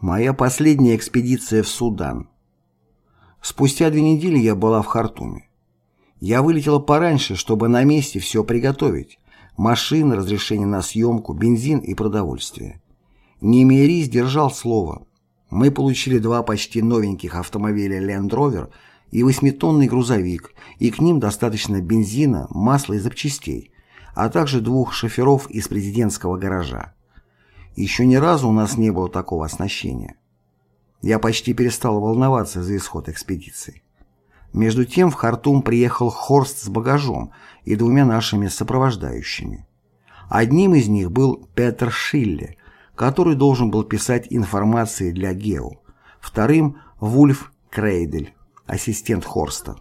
Моя последняя экспедиция в Судан. Спустя две недели я была в Хартуме. Я вылетела пораньше, чтобы на месте все приготовить. Машины, разрешение на съемку, бензин и продовольствие. Немери сдержал слово. Мы получили два почти новеньких автомобиля Land Rover и восьмитонный грузовик, и к ним достаточно бензина, масла и запчастей, а также двух шоферов из президентского гаража. Еще ни разу у нас не было такого оснащения. Я почти перестал волноваться за исход экспедиции. Между тем в Хартум приехал Хорст с багажом и двумя нашими сопровождающими. Одним из них был Петер Шилле, который должен был писать информации для ГЕО. Вторым – Вульф Крейдель, ассистент Хорста.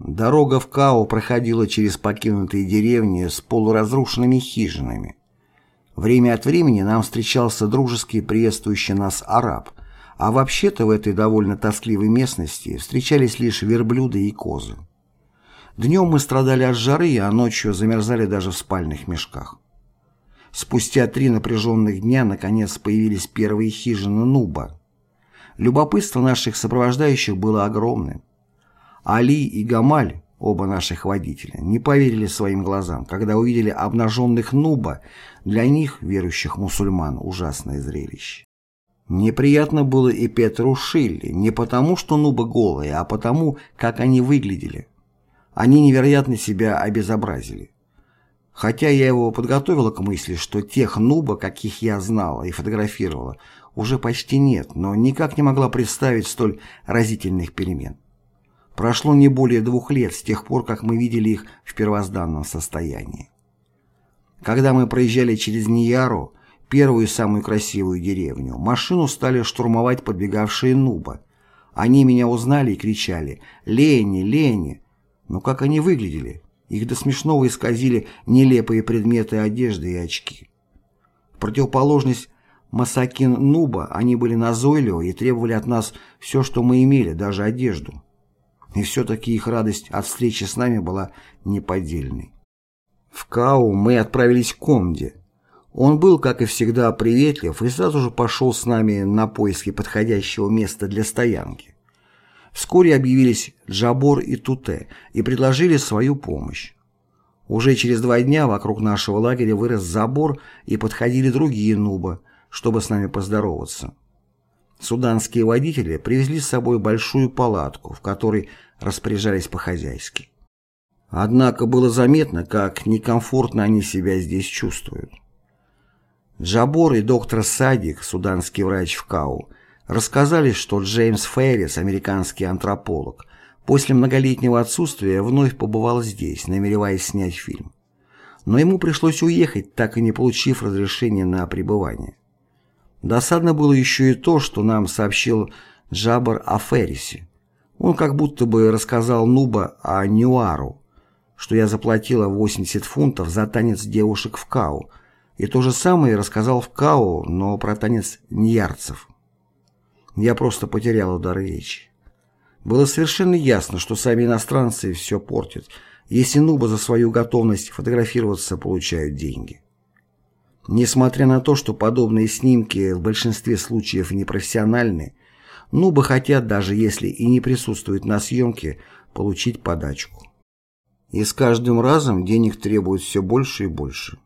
Дорога в Као проходила через покинутые деревни с полуразрушенными хижинами. Время от времени нам встречался дружеский приветствующий нас араб, а вообще-то в этой довольно тоскливой местности встречались лишь верблюды и козы. Днем мы страдали от жары, а ночью замерзали даже в спальных мешках. Спустя три напряженных дня наконец появились первые хижины Нуба. Любопытство наших сопровождающих было огромным. Али и Гамаль Оба наших водителя не поверили своим глазам, когда увидели обнаженных нуба, для них, верующих мусульман, ужасное зрелище. Неприятно было и Петру Шилли, не потому, что нубы голые, а потому, как они выглядели. Они невероятно себя обезобразили. Хотя я его подготовила к мысли, что тех нуба, каких я знала и фотографировала, уже почти нет, но никак не могла представить столь разительных перемен. Прошло не более двух лет с тех пор, как мы видели их в первозданном состоянии. Когда мы проезжали через Нияру, первую и самую красивую деревню, машину стали штурмовать подбегавшие нуба. Они меня узнали и кричали «Лени, Лени!». Но как они выглядели? Их до смешного исказили нелепые предметы одежды и очки. В противоположность Масакин Нуба они были назойливы и требовали от нас все, что мы имели, даже одежду. И все-таки их радость от встречи с нами была неподдельной. В Кау мы отправились к Комде. Он был, как и всегда, приветлив и сразу же пошел с нами на поиски подходящего места для стоянки. Вскоре объявились Джабор и Туте и предложили свою помощь. Уже через два дня вокруг нашего лагеря вырос забор и подходили другие нубы, чтобы с нами поздороваться. Суданские водители привезли с собой большую палатку, в которой распоряжались по-хозяйски. Однако было заметно, как некомфортно они себя здесь чувствуют. Джабор и доктор Садик, суданский врач в Кау, рассказали, что Джеймс Феррис, американский антрополог, после многолетнего отсутствия вновь побывал здесь, намереваясь снять фильм. Но ему пришлось уехать, так и не получив разрешения на пребывание. Досадно было еще и то, что нам сообщил Джабар о Феррисе. Он как будто бы рассказал Нуба о Ньюару, что я заплатила 80 фунтов за танец девушек в Кау, и то же самое рассказал в Кау, но про танец ньярцев. Я просто потерял удар речи. Было совершенно ясно, что сами иностранцы все портят, если Нуба за свою готовность фотографироваться получают деньги. Несмотря на то, что подобные снимки в большинстве случаев непрофессиональны, Нубы хотят, даже если и не присутствуют на съемке, получить подачку. И с каждым разом денег требуют все больше и больше.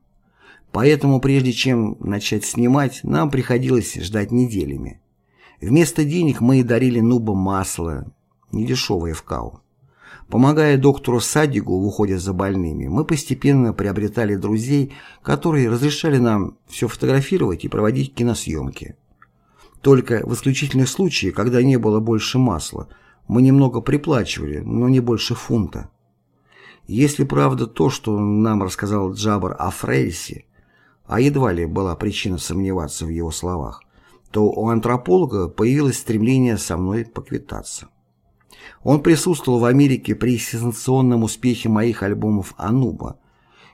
Поэтому прежде чем начать снимать, нам приходилось ждать неделями. Вместо денег мы и дарили нубам масло, недешевое в кау. Помогая доктору Садигу в уходе за больными, мы постепенно приобретали друзей, которые разрешали нам все фотографировать и проводить киносъемки. Только в исключительных случаях, когда не было больше масла, мы немного приплачивали, но не больше фунта. Если правда то, что нам рассказал Джабар о Фрейсе, а едва ли была причина сомневаться в его словах, то у антрополога появилось стремление со мной поквитаться. Он присутствовал в Америке при сенсационном успехе моих альбомов «Ануба»,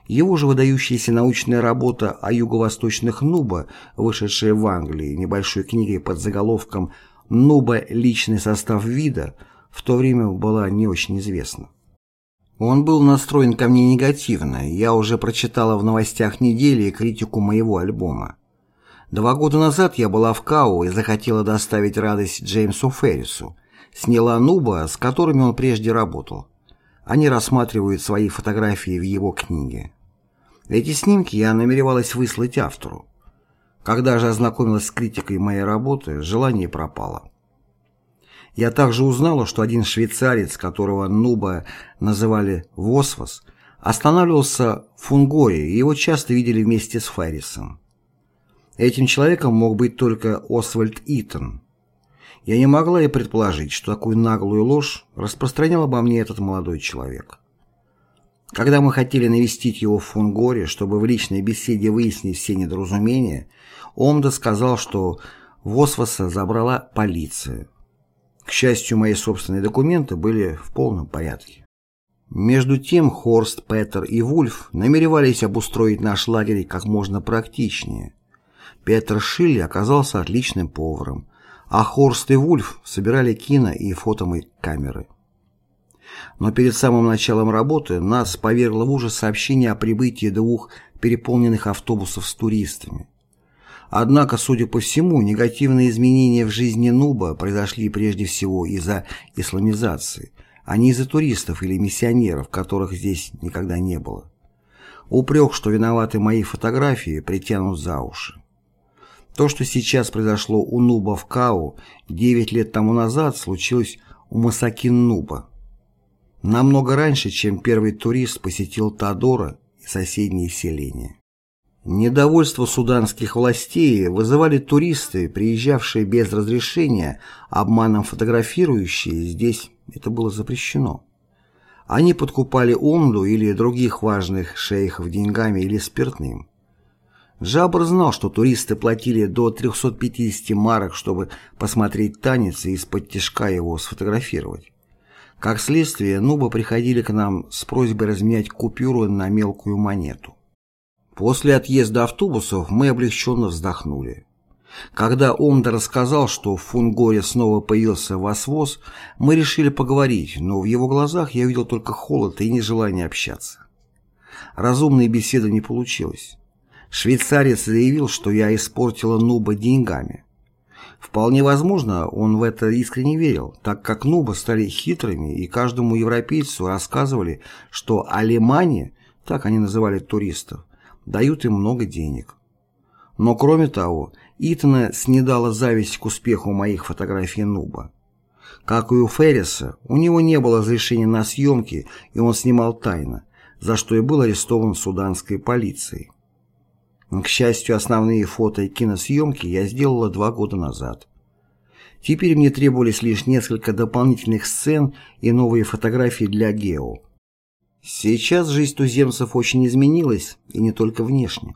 его же выдающаяся научная работа о юго-восточных Нуба, вышедшая в Англии небольшой книгой под заголовком «Нуба. Личный состав вида», в то время была не очень известна. Он был настроен ко мне негативно, я уже прочитала в новостях недели критику моего альбома. Два года назад я была в Кау и захотела доставить радость Джеймсу Феррису. Сняла Нуба, с которыми он прежде работал. Они рассматривают свои фотографии в его книге. Эти снимки я намеревалась выслать автору. Когда же ознакомилась с критикой моей работы, желание пропало. Я также узнала, что один швейцарец, которого Нуба называли Восвос, останавливался в Фунгоре, и его часто видели вместе с Феррисом. Этим человеком мог быть только Освальд Итон. Я не могла и предположить, что такую наглую ложь распространял обо мне этот молодой человек. Когда мы хотели навестить его в Фунгоре, чтобы в личной беседе выяснить все недоразумения, Омда сказал, что Восвоса забрала полиция. К счастью, мои собственные документы были в полном порядке. Между тем Хорст, Петер и Вульф намеревались обустроить наш лагерь как можно практичнее. Петер Шилли оказался отличным поваром, а Хорст и Вульф собирали кино и фотокамеры. Но перед самым началом работы нас повергло в ужас сообщение о прибытии двух переполненных автобусов с туристами. Однако, судя по всему, негативные изменения в жизни Нуба произошли прежде всего из-за исламизации, а не из-за туристов или миссионеров, которых здесь никогда не было. Упрек, что виноваты мои фотографии, притянут за уши. То, что сейчас произошло у Нуба в Кау, 9 лет тому назад случилось у Масакин Нуба. Намного раньше, чем первый турист посетил Тадора и соседние селения. Недовольство суданских властей вызывали туристы, приезжавшие без разрешения, обманом фотографирующие, здесь это было запрещено. Они подкупали Умду или других важных шейхов деньгами или спиртным. Джабр знал, что туристы платили до 350 марок, чтобы посмотреть танец и из-под тяжка его сфотографировать. Как следствие, нубы приходили к нам с просьбой разменять купюру на мелкую монету. После отъезда автобусов мы облегченно вздохнули. Когда Омда рассказал, что в Фунгоре снова появился Восвоз, мы решили поговорить, но в его глазах я видел только холод и нежелание общаться. Разумной беседы не получилось. Швейцарец заявил, что я испортила Нуба деньгами. Вполне возможно, он в это искренне верил, так как Нубы стали хитрыми и каждому европейцу рассказывали, что алимане, так они называли туристов, дают им много денег. Но кроме того, Итана снедала зависть к успеху моих фотографий Нуба. Как и у Ферриса, у него не было разрешения на съемки, и он снимал тайно, за что и был арестован суданской полицией. К счастью, основные фото и киносъемки я сделала два года назад. Теперь мне требовались лишь несколько дополнительных сцен и новые фотографии для Гео. Сейчас жизнь туземцев очень изменилась, и не только внешне.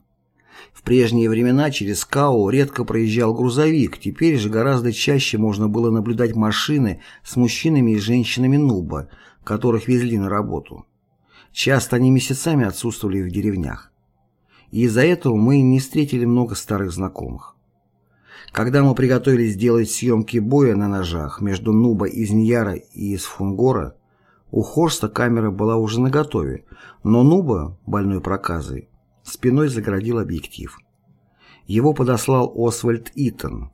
В прежние времена через Као редко проезжал грузовик, теперь же гораздо чаще можно было наблюдать машины с мужчинами и женщинами Нуба, которых везли на работу. Часто они месяцами отсутствовали в деревнях. И из-за этого мы не встретили много старых знакомых. Когда мы приготовились сделать съемки боя на ножах между Нуба из Ньяра и из Фунгора, у Хорста камера была уже наготове, но Нуба, больной проказой, спиной заградил объектив. Его подослал Освальд Итон,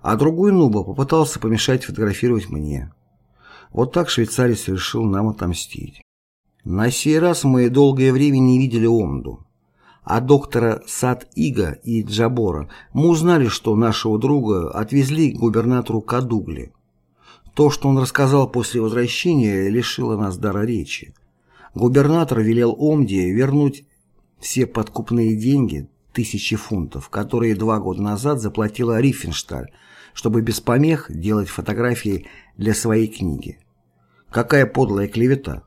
а другой Нуба попытался помешать фотографировать мне. Вот так швейцарец решил нам отомстить. На сей раз мы долгое время не видели Омду. А доктора Сад-Ига и Джабора мы узнали, что нашего друга отвезли к губернатору Кадугли. То, что он рассказал после возвращения, лишило нас дара речи. Губернатор велел Омди вернуть все подкупные деньги, тысячи фунтов, которые два года назад заплатила Риффеншталь, чтобы без помех делать фотографии для своей книги. Какая подлая клевета!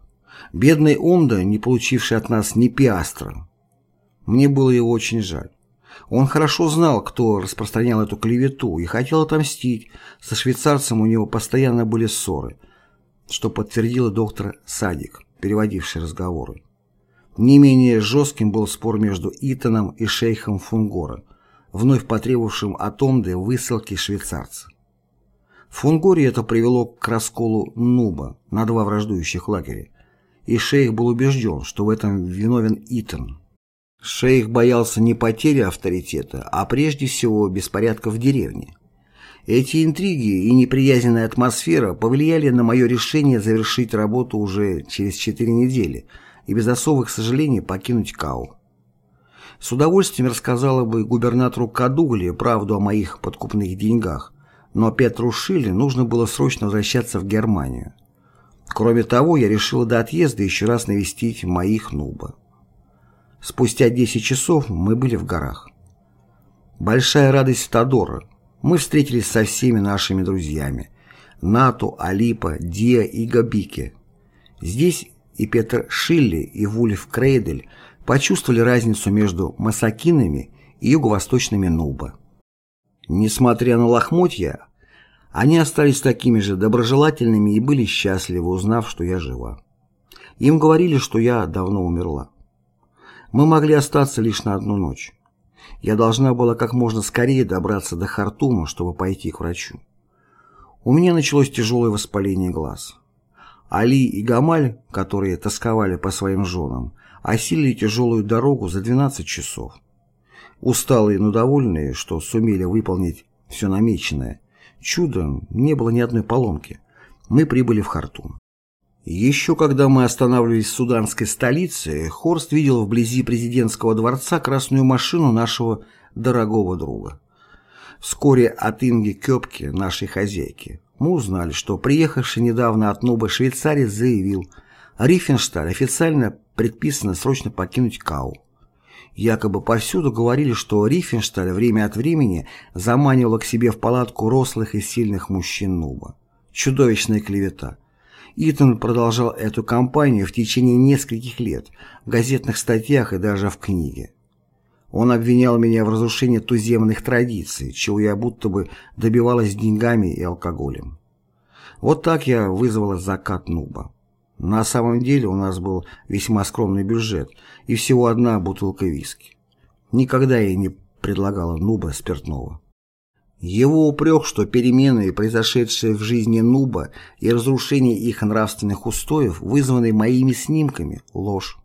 Бедный Омда, не получивший от нас ни пиастра. Мне было его очень жаль. Он хорошо знал, кто распространял эту клевету, и хотел отомстить. Со швейцарцем у него постоянно были ссоры, что подтвердила доктор Садик, переводивший разговоры. Не менее жестким был спор между Итаном и шейхом Фунгора, вновь потребовавшим от Омды высылки швейцарца. В Фунгоре это привело к расколу Нуба на два враждующих лагеря, и шейх был убежден, что в этом виновен Итан. Шейх боялся не потери авторитета, а прежде всего беспорядков в деревне. Эти интриги и неприязненная атмосфера повлияли на мое решение завершить работу уже через четыре недели и без особых сожалений покинуть Кау. С удовольствием рассказала бы губернатору Кадугли правду о моих подкупных деньгах, но Петру Шилле нужно было срочно возвращаться в Германию. Кроме того, я решила до отъезда еще раз навестить моих нуба. Спустя 10 часов мы были в горах. Большая радость Тодора – мы встретились со всеми нашими друзьями – Нату, Алипа, Диа и Габике. Здесь и Петр Шилли, и Вульф Крейдель почувствовали разницу между масакинами и юго-восточными Нуба. Несмотря на лохмотья, они остались такими же доброжелательными и были счастливы, узнав, что я жива. Им говорили, что я давно умерла. Мы могли остаться лишь на одну ночь. Я должна была как можно скорее добраться до Хартума, чтобы пойти к врачу. У меня началось тяжелое воспаление глаз. Али и Гамаль, которые тосковали по своим женам, осилили тяжелую дорогу за 12 часов. Усталые, но довольные, что сумели выполнить все намеченное, чудом не было ни одной поломки. Мы прибыли в Хартум. Еще когда мы останавливались в суданской столице, Хорст видел вблизи президентского дворца красную машину нашего дорогого друга. Вскоре от Инги Кёпки, нашей хозяйки, мы узнали, что приехавший недавно от Нуба швейцарец заявил, Рифеншталь официально предписано срочно покинуть Кау. Якобы повсюду говорили, что Рифеншталь время от времени заманивал к себе в палатку рослых и сильных мужчин Нуба. Чудовищная клевета – Итан продолжал эту кампанию в течение нескольких лет, в газетных статьях и даже в книге. Он обвинял меня в разрушении туземных традиций, чего я будто бы добивалась деньгами и алкоголем. Вот так я вызвала закат Нуба. На самом деле у нас был весьма скромный бюджет и всего одна бутылка виски. Никогда я не предлагала Нуба спиртного. Его упрек, что перемены, произошедшие в жизни Нуба и разрушение их нравственных устоев, вызваны моими снимками – ложь.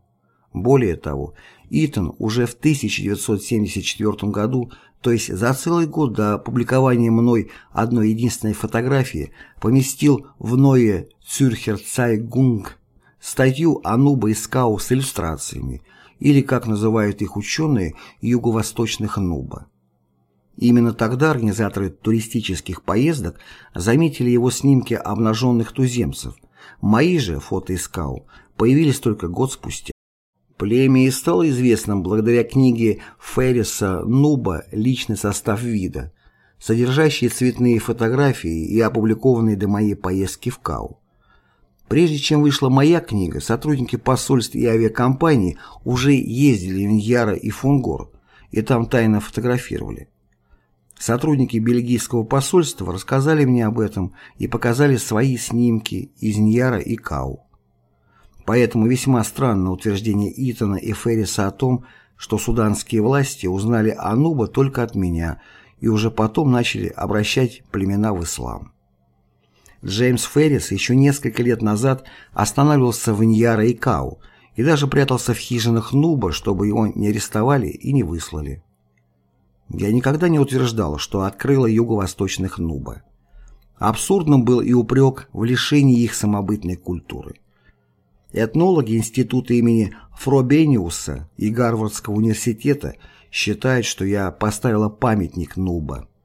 Более того, Итан уже в 1974 году, то есть за целый год до опубликования мной одной единственной фотографии, поместил в Ное Цюрхер Цайгунг статью о Нуба и Скау с иллюстрациями, или, как называют их ученые, юго-восточных Нуба. Именно тогда организаторы туристических поездок заметили его снимки обнаженных туземцев. Мои же фото из КАУ появились только год спустя. Племя и стало известным благодаря книге Ферриса Нуба «Личный состав вида», содержащей цветные фотографии и опубликованные до моей поездки в КАУ. Прежде чем вышла моя книга, сотрудники посольств и авиакомпаний уже ездили в Ньяра и Фунгор, и там тайно фотографировали. Сотрудники бельгийского посольства рассказали мне об этом и показали свои снимки из Ньяра и Кау. Поэтому весьма странно утверждение Итана и Ферриса о том, что суданские власти узнали о Нуба только от меня и уже потом начали обращать племена в ислам. Джеймс Феррис еще несколько лет назад останавливался в Ньяра и Кау и даже прятался в хижинах Нуба, чтобы его не арестовали и не выслали. Я никогда не утверждал, что открыла юго-восточных Нуба. Абсурдным был и упрек в лишении их самобытной культуры. Этнологи института имени Фробениуса и Гарвардского университета считают, что я поставила памятник Нуба.